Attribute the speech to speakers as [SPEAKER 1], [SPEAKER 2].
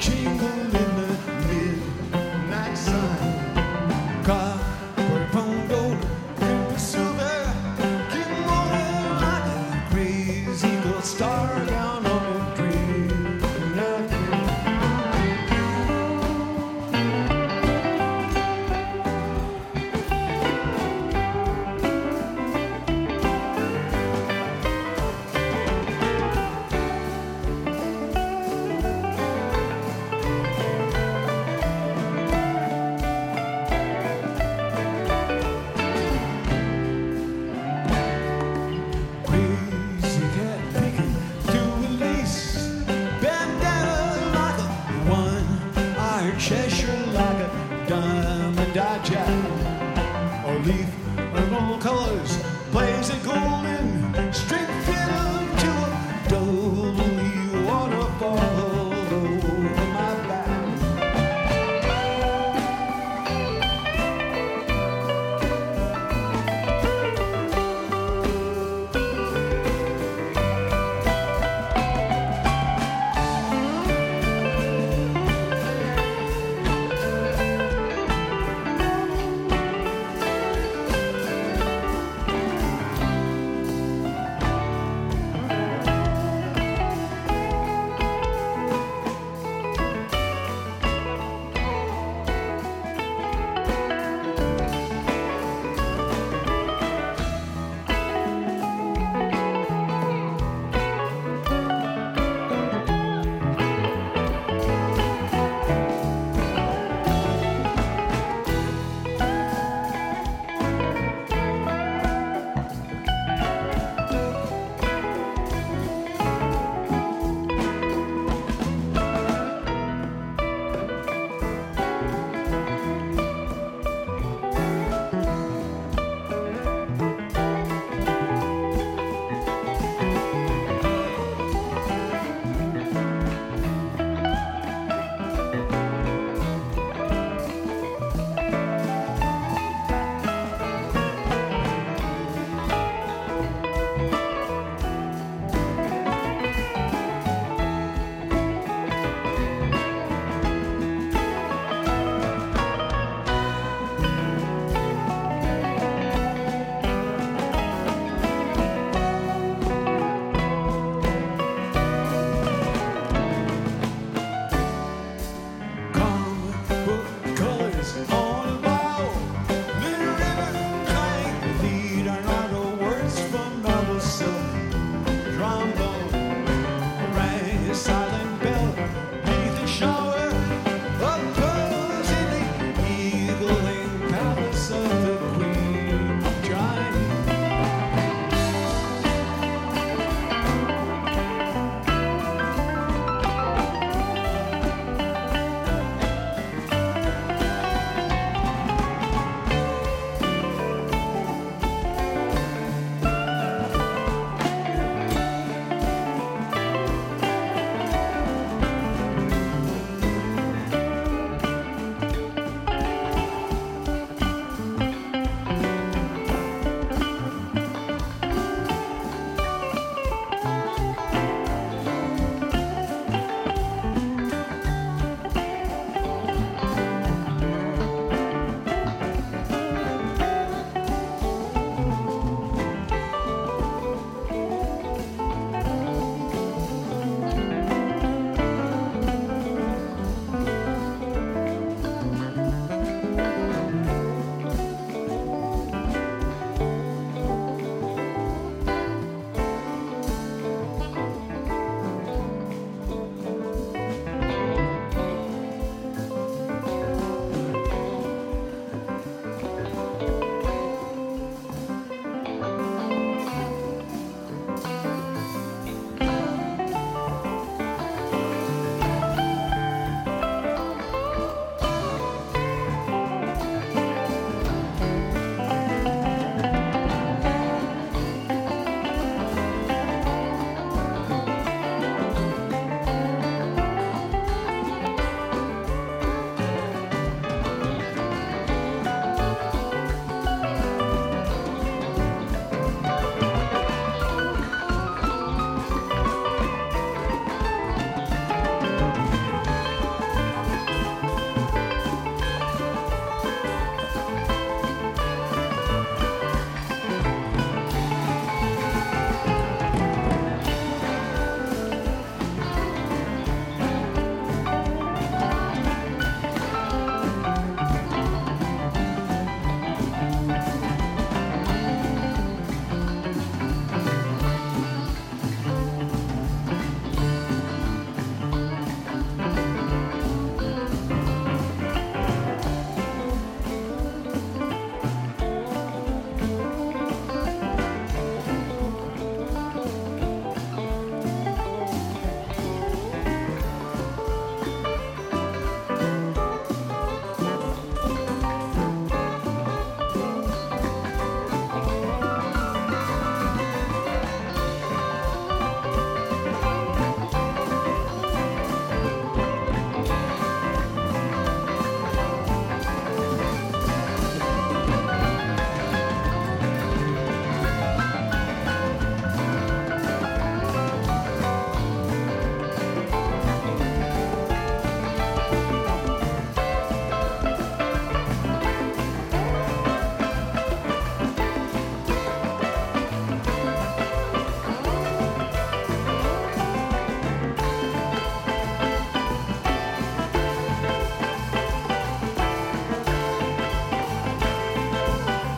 [SPEAKER 1] jingled Cheshire like a diamond eye jack.